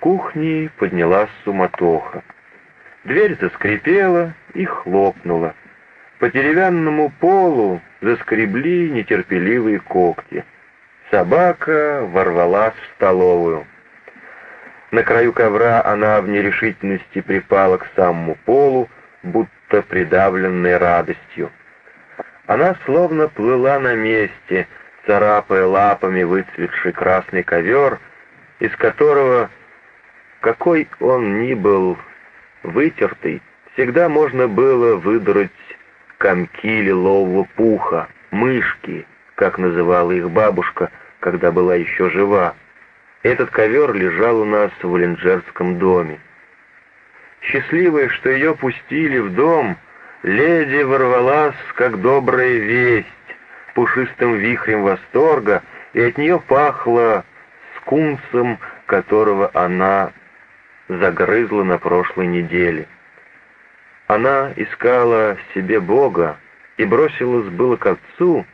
кухне поднялась суматоха. Дверь заскрипела и хлопнула. По деревянному полу заскребли нетерпеливые когти. Собака ворвалась в столовую. На краю ковра она в нерешительности припала к самому полу, будто придавленной радостью. Она словно плыла на месте, царапая лапами выцветший красный ковер, из которого, какой он ни был вытертый, всегда можно было выдрать комки лилового пуха, мышки, как называла их бабушка, когда была еще жива. Этот ковер лежал у нас в Оленджерском доме. Счастливая, что ее пустили в дом, леди ворвалась, как добрая весть, пушистым вихрем восторга, и от нее пахло скунсом, которого она загрызла на прошлой неделе. Она искала себе Бога и бросилась было к отцу,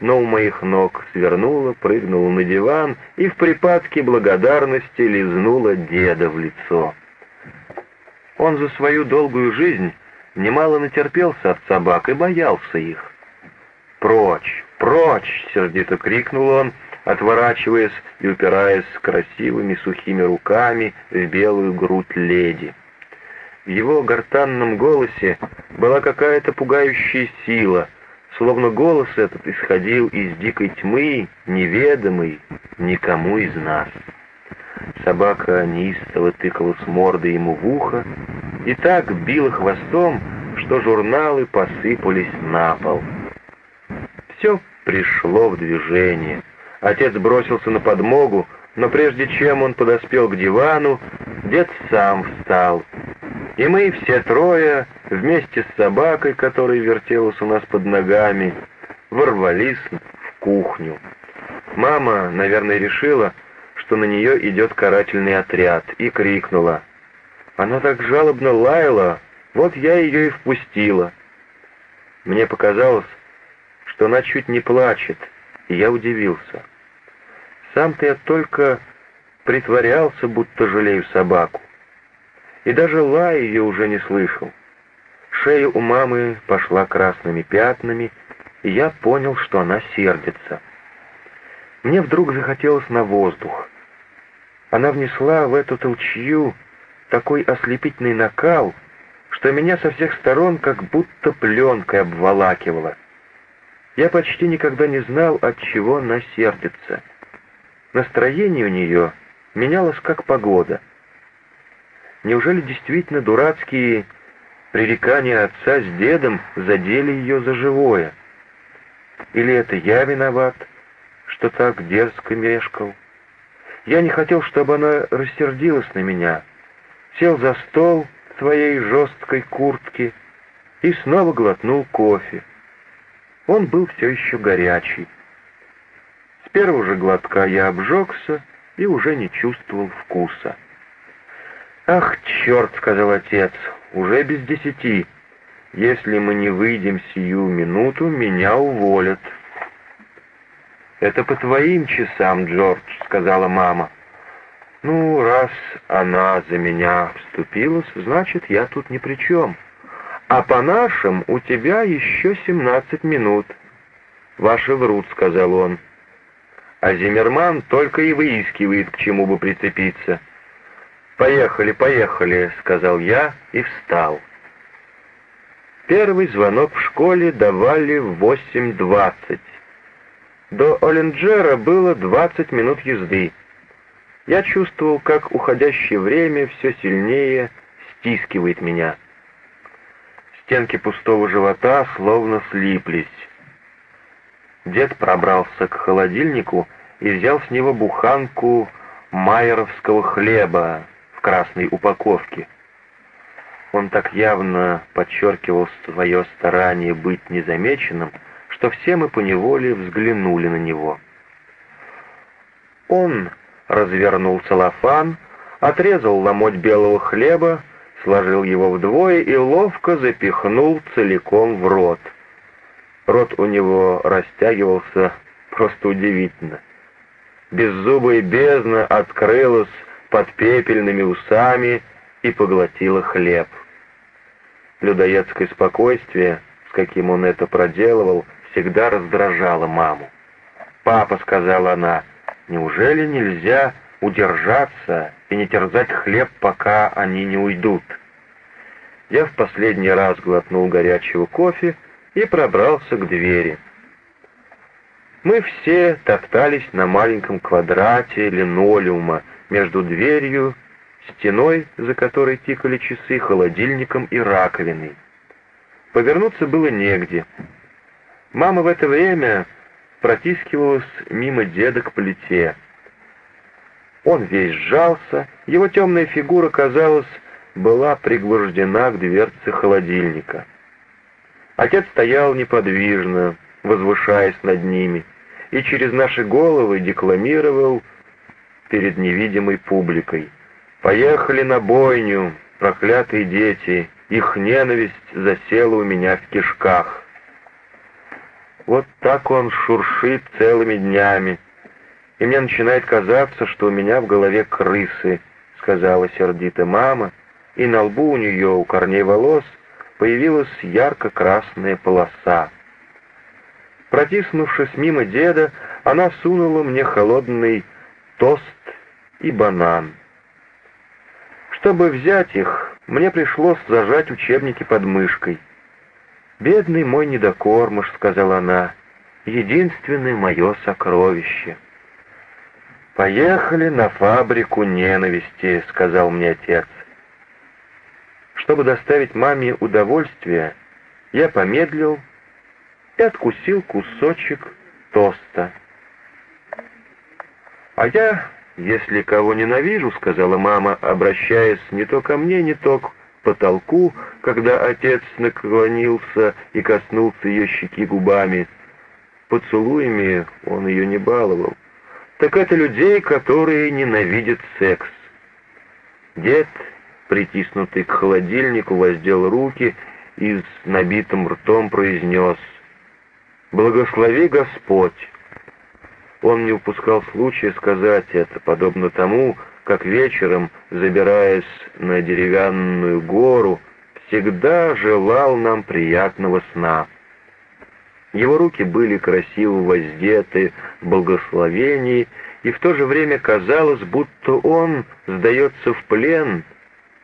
но у моих ног свернула, прыгнула на диван и в припадке благодарности лизнула деда в лицо. Он за свою долгую жизнь немало натерпелся от собак и боялся их. «Прочь! Прочь!» — сердито крикнул он, отворачиваясь и упираясь красивыми сухими руками в белую грудь леди. В его гортанном голосе была какая-то пугающая сила — словно голос этот исходил из дикой тьмы, неведомой никому из нас. Собака неистово тыкалась мордой ему в ухо и так била хвостом, что журналы посыпались на пол. Все пришло в движение. Отец бросился на подмогу, но прежде чем он подоспел к дивану, дед сам встал и мы все трое, вместе с собакой, которая вертелась у нас под ногами, ворвались в кухню. Мама, наверное, решила, что на нее идет карательный отряд, и крикнула. Она так жалобно лаяла, вот я ее и впустила. Мне показалось, что она чуть не плачет, и я удивился. Сам-то я только притворялся, будто жалею собаку и даже лая ее уже не слышал. Шея у мамы пошла красными пятнами, и я понял, что она сердится. Мне вдруг захотелось на воздух. Она внесла в эту толчью такой ослепительный накал, что меня со всех сторон как будто пленкой обволакивала. Я почти никогда не знал, от чего она сердится. Настроение у нее менялось как погода — Неужели действительно дурацкие пререкания отца с дедом задели ее за живое? Или это я виноват, что так дерзко мешкал? Я не хотел, чтобы она рассердилась на меня. Сел за стол своей жесткой куртке и снова глотнул кофе. Он был все еще горячий. С первого же глотка я обжегся и уже не чувствовал вкуса. «Ах, черт!» — сказал отец, — «уже без десяти. Если мы не выйдем сию минуту, меня уволят». «Это по твоим часам, Джордж», — сказала мама. «Ну, раз она за меня вступилась, значит, я тут ни при чем. А по нашим у тебя еще семнадцать минут». «Ваши врут», — сказал он. А Зиммерман только и выискивает, к чему бы прицепиться. «Поехали, поехали», — сказал я и встал. Первый звонок в школе давали в 8.20. До Оленджера было 20 минут езды. Я чувствовал, как уходящее время все сильнее стискивает меня. Стенки пустого живота словно слиплись. Дед пробрался к холодильнику и взял с него буханку майеровского хлеба, в красной упаковке. Он так явно подчеркивал свое старание быть незамеченным, что все мы поневоле взглянули на него. Он развернул целлофан, отрезал ломоть белого хлеба, сложил его вдвое и ловко запихнул целиком в рот. Рот у него растягивался просто удивительно. Беззубая бездна открылась под пепельными усами и поглотила хлеб. Людоедское спокойствие, с каким он это проделывал, всегда раздражало маму. «Папа», — сказала она, — «неужели нельзя удержаться и не терзать хлеб, пока они не уйдут?» Я в последний раз глотнул горячего кофе и пробрался к двери. Мы все топтались на маленьком квадрате линолеума между дверью, стеной, за которой тикали часы, холодильником и раковиной. Повернуться было негде. Мама в это время протискивалась мимо деда к плите. Он весь сжался, его темная фигура, казалось, была пригвождена к дверце холодильника. Отец стоял неподвижно, возвышаясь над ними, и через наши головы декламировал перед невидимой публикой. «Поехали на бойню, проклятые дети, их ненависть засела у меня в кишках». Вот так он шуршит целыми днями, и мне начинает казаться, что у меня в голове крысы, сказала сердито мама, и на лбу у нее, у корней волос, появилась ярко-красная полоса. Протиснувшись мимо деда, она сунула мне холодный тост и банан. Чтобы взять их, мне пришлось зажать учебники под мышкой. «Бедный мой недокормыш», — сказала она, — «единственное мое сокровище». «Поехали на фабрику ненависти», — сказал мне отец. Чтобы доставить маме удовольствие, я помедлил и откусил кусочек тоста. «А я, если кого ненавижу, — сказала мама, обращаясь не то ко мне, не то к потолку, когда отец наклонился и коснулся ее щеки губами. Поцелуями он ее не баловал. Так это людей, которые ненавидят секс. Дед, притиснутый к холодильнику, воздел руки и с набитым ртом произнес — «Благослови Господь!» Он не упускал случая сказать это, подобно тому, как вечером, забираясь на деревянную гору, всегда желал нам приятного сна. Его руки были красиво воздеты в и в то же время казалось, будто он сдается в плен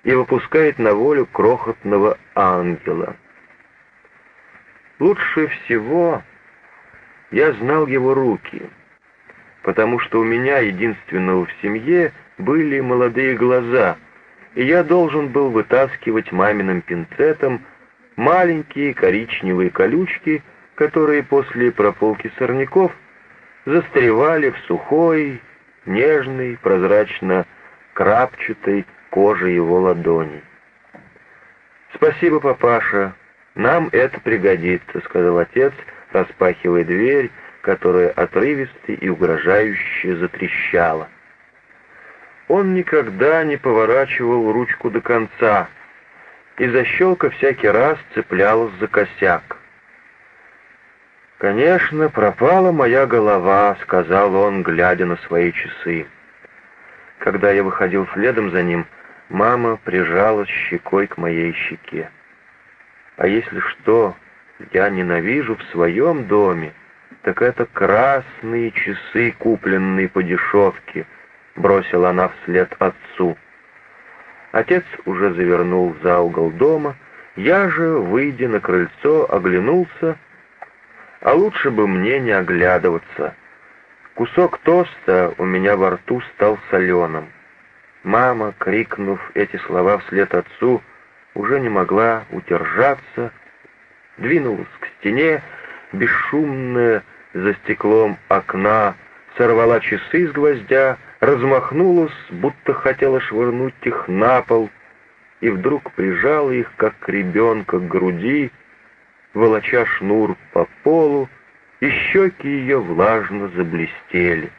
и выпускает на волю крохотного ангела. Лучше всего я знал его руки, потому что у меня, единственного в семье, были молодые глаза, и я должен был вытаскивать маминым пинцетом маленькие коричневые колючки, которые после прополки сорняков застревали в сухой, нежной, прозрачно-крапчатой коже его ладони. «Спасибо, папаша, нам это пригодится», — сказал отец, — распахивая дверь, которая отрывисто и угрожающе затрещала. Он никогда не поворачивал ручку до конца, и защелка всякий раз цеплялась за косяк. «Конечно, пропала моя голова», — сказал он, глядя на свои часы. Когда я выходил следом за ним, мама прижалась щекой к моей щеке. «А если что, я ненавижу в своем доме, так это красные часы, купленные по дешевке, бросила она вслед отцу. Отец уже завернул за угол дома, я же, выйдя на крыльцо, оглянулся, а лучше бы мне не оглядываться. Кусок тоста у меня во рту стал соленым. Мама, крикнув эти слова вслед отцу, уже не могла удержаться, двинулась к стене, бесшумно за стеклом окна, сорвала часы с гвоздя, размахнулась, будто хотела швырнуть их на пол, и вдруг прижала их, как ребенка, к груди, волоча шнур по полу, и щеки ее влажно заблестели.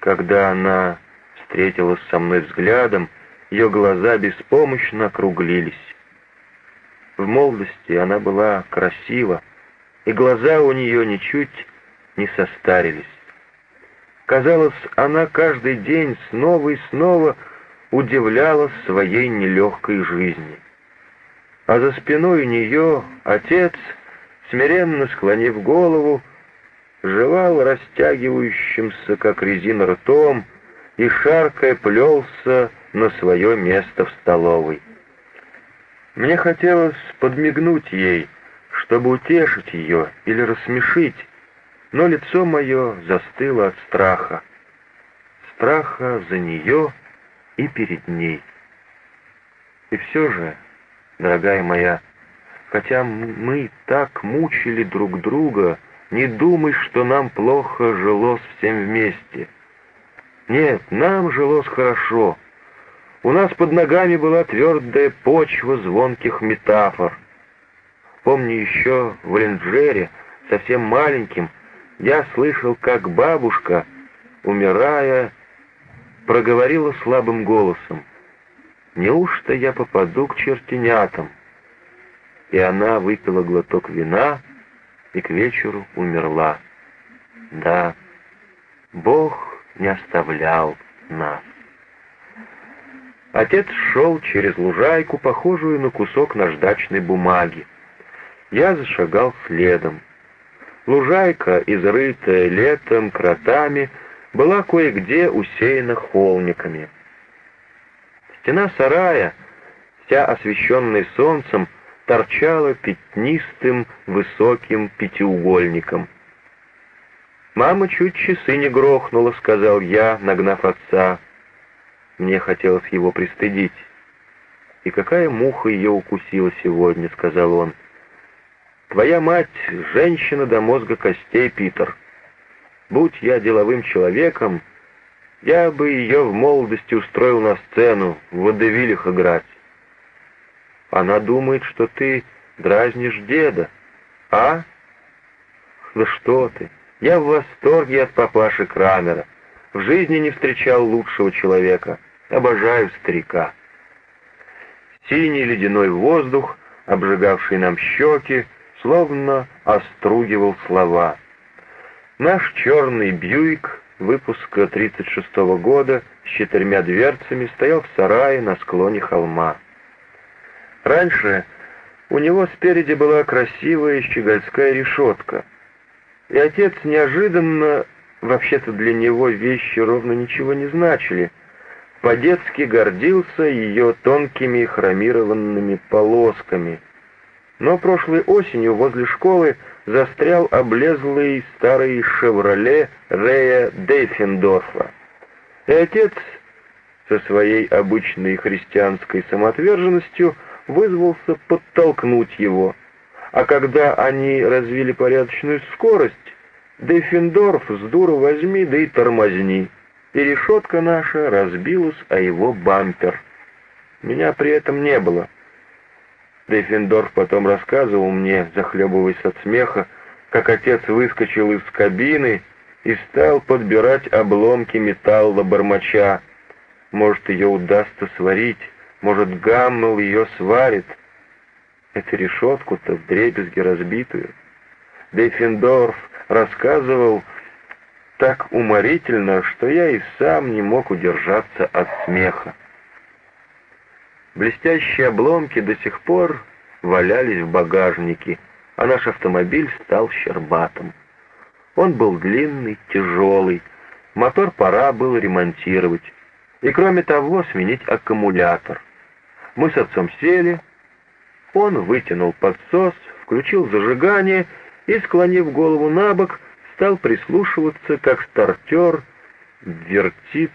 Когда она встретилась со мной взглядом, ее глаза беспомощно округлились. В молодости она была красива, и глаза у нее ничуть не состарились. Казалось, она каждый день снова и снова удивлялась своей нелегкой жизни. А за спиной нее отец, смиренно склонив голову, жевал растягивающимся, как резина, ртом и, шаркая, плелся на свое место в столовой. Мне хотелось подмигнуть ей, чтобы утешить ее или рассмешить, но лицо мое застыло от страха. Страха за нее и перед ней. И все же, дорогая моя, хотя мы так мучили друг друга, не думай, что нам плохо жилось всем вместе. Нет, нам жилось хорошо. У нас под ногами была твердая почва звонких метафор. Помню еще в Ленджере, совсем маленьким, я слышал, как бабушка, умирая, проговорила слабым голосом. «Неужто я попаду к чертенятам?» И она выпила глоток вина и к вечеру умерла. Да, Бог не оставлял нас. Отец шел через лужайку, похожую на кусок наждачной бумаги. Я зашагал следом. Лужайка, изрытая летом кротами, была кое-где усеяна холмиками. Стена сарая, вся освещенная солнцем, торчала пятнистым высоким пятиугольником. «Мама чуть часы не грохнула», — сказал я, нагнав отца. Мне хотелось его пристыдить. «И какая муха ее укусила сегодня», — сказал он. «Твоя мать — женщина до мозга костей, Питер. Будь я деловым человеком, я бы ее в молодости устроил на сцену, в водевилях играть. Она думает, что ты дразнишь деда. А? Да что ты, я в восторге от папаши Крамера. В жизни не встречал лучшего человека. Обожаю старика. Синий ледяной воздух, обжигавший нам щеки, словно остругивал слова. Наш черный Бьюик выпуска 36 -го года с четырьмя дверцами стоял в сарае на склоне холма. Раньше у него спереди была красивая щегольская решетка, и отец неожиданно, вообще-то для него вещи ровно ничего не значили, по-детски гордился ее тонкими хромированными полосками. Но прошлой осенью возле школы застрял облезлый старый «Шевроле» Рея Дейфендорфа. И отец со своей обычной христианской самоотверженностью вызвался подтолкнуть его. А когда они развили порядочную скорость, Дейфендорф с дуру возьми, да и тормозни и наша разбилась о его бампер. Меня при этом не было. Дейфендорф потом рассказывал мне, захлебываясь от смеха, как отец выскочил из кабины и стал подбирать обломки металла бормоча. Может, ее удастся сварить, может, Гаммел ее сварит. Эту решетку-то в дребезги разбитую. Дейфендорф рассказывал, так уморительно, что я и сам не мог удержаться от смеха. Блестящие обломки до сих пор валялись в багажнике, а наш автомобиль стал щербатым. Он был длинный, тяжелый, мотор пора было ремонтировать, и кроме того сменить аккумулятор. Мы с отцом сели, он вытянул подсос, включил зажигание и, склонив голову на бок, стал прислушиваться, как стартер вертит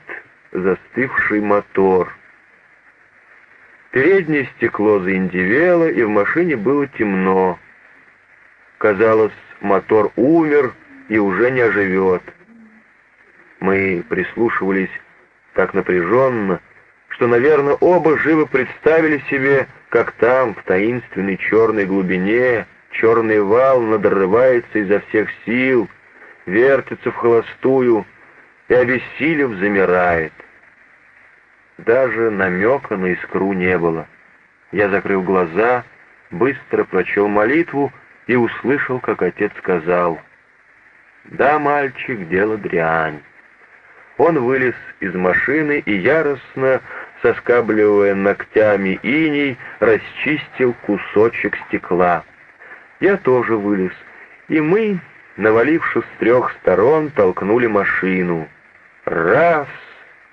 застывший мотор. Переднее стекло заиндивело, и в машине было темно. Казалось, мотор умер и уже не оживет. Мы прислушивались так напряженно, что, наверное, оба живо представили себе, как там, в таинственной черной глубине, черный вал надрывается изо всех сил — вертится в холостую и, обессилев, замирает. Даже намека на искру не было. Я закрыл глаза, быстро прочел молитву и услышал, как отец сказал, «Да, мальчик, дело дрянь. Он вылез из машины и яростно, соскабливая ногтями иней, расчистил кусочек стекла. Я тоже вылез, и мы, навалившись с трех сторон, толкнули машину. Раз,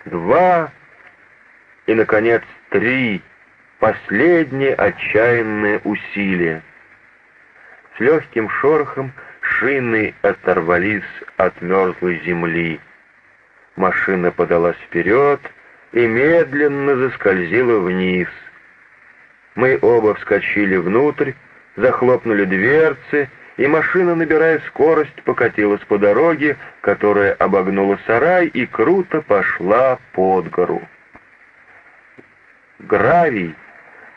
два и, наконец, три. Последнее отчаянное усилие. С легким шорохом шины оторвались от мерзлой земли. Машина подалась вперед и медленно заскользила вниз. Мы оба вскочили внутрь, захлопнули дверцы, и машина, набирая скорость, покатилась по дороге, которая обогнула сарай и круто пошла под гору. Гравий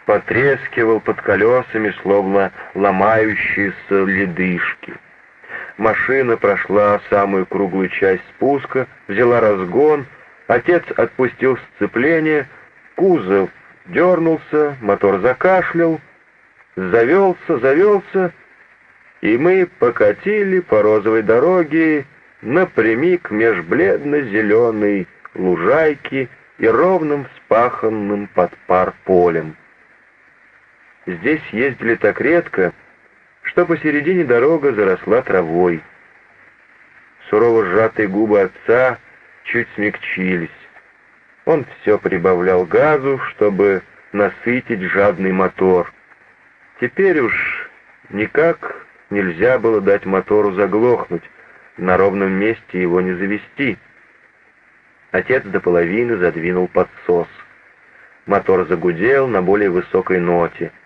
потрескивал под колесами, словно ломающиеся ледышки. Машина прошла самую круглую часть спуска, взяла разгон, отец отпустил сцепление, кузов дернулся, мотор закашлял, завелся, завелся, и мы покатили по розовой дороге напрямик меж бледно-зеленой лужайки и ровным вспаханным под пар полем. Здесь ездили так редко, что посередине дорога заросла травой. Сурово сжатые губы отца чуть смягчились. Он все прибавлял газу, чтобы насытить жадный мотор. Теперь уж никак нельзя было дать мотору заглохнуть, на ровном месте его не завести. Отец до половины задвинул подсос. Мотор загудел на более высокой ноте —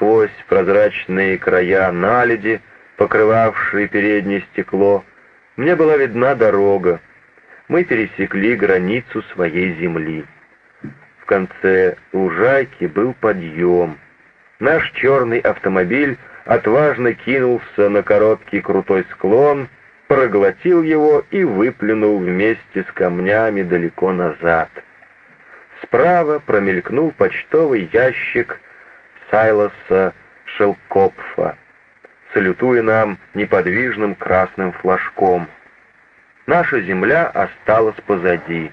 сквозь прозрачные края наледи, покрывавшие переднее стекло, мне была видна дорога. Мы пересекли границу своей земли. В конце лужайки был подъем. Наш черный автомобиль отважно кинулся на короткий крутой склон, проглотил его и выплюнул вместе с камнями далеко назад. Справа промелькнул почтовый ящик Сайлоса Шелкопфа, салютуя нам неподвижным красным флажком. Наша земля осталась позади.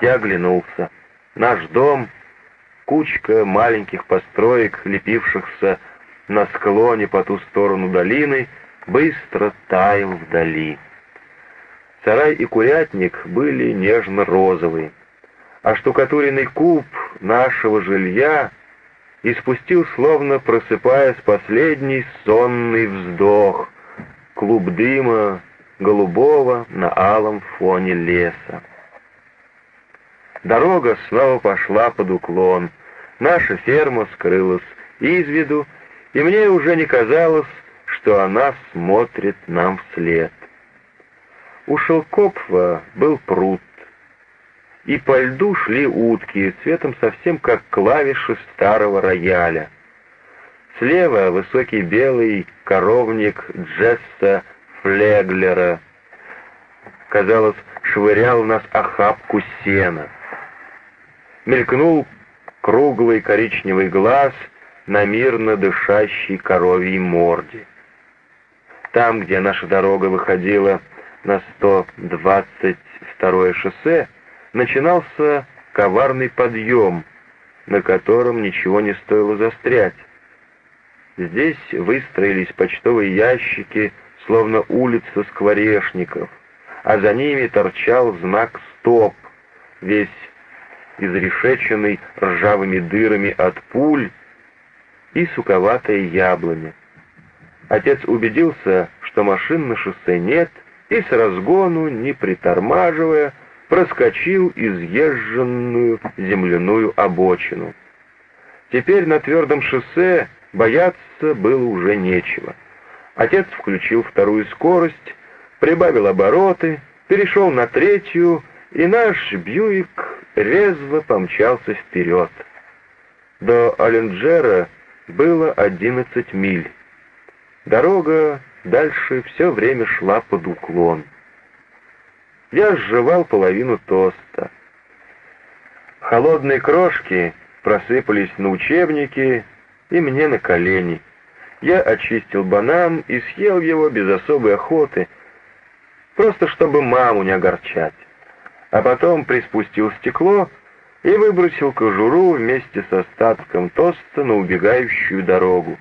Я оглянулся. Наш дом, кучка маленьких построек, лепившихся на склоне по ту сторону долины, быстро таял вдали. Сарай и курятник были нежно-розовые, а штукатуренный куб нашего жилья — и спустил, словно просыпаясь, последний сонный вздох, клуб дыма голубого на алом фоне леса. Дорога снова пошла под уклон, наша ферма скрылась из виду, и мне уже не казалось, что она смотрит нам вслед. У Шелкопфа был пруд, и по льду шли утки, цветом совсем как клавиши старого рояля. Слева высокий белый коровник Джесса Флеглера, казалось, швырял нас охапку сена. Мелькнул круглый коричневый глаз на мирно дышащей коровьей морде. Там, где наша дорога выходила на 122 шоссе, начинался коварный подъем, на котором ничего не стоило застрять. Здесь выстроились почтовые ящики, словно улица скворечников, а за ними торчал знак «Стоп», весь изрешеченный ржавыми дырами от пуль и суковатое яблоня. Отец убедился, что машин на шоссе нет, и с разгону, не притормаживая, проскочил изъезженную земляную обочину. Теперь на твердом шоссе бояться было уже нечего. Отец включил вторую скорость, прибавил обороты, перешел на третью, и наш Бьюик резво помчался вперед. До Оленджера было одиннадцать миль. Дорога дальше все время шла под уклон. Я сживал половину тоста. Холодные крошки просыпались на учебники и мне на колени. Я очистил банан и съел его без особой охоты. просто чтобы маму не огорчать. А потом приспустил стекло и выбросил кожуру вместе с остатком тоста на убегающую дорогу.